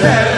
Yeah.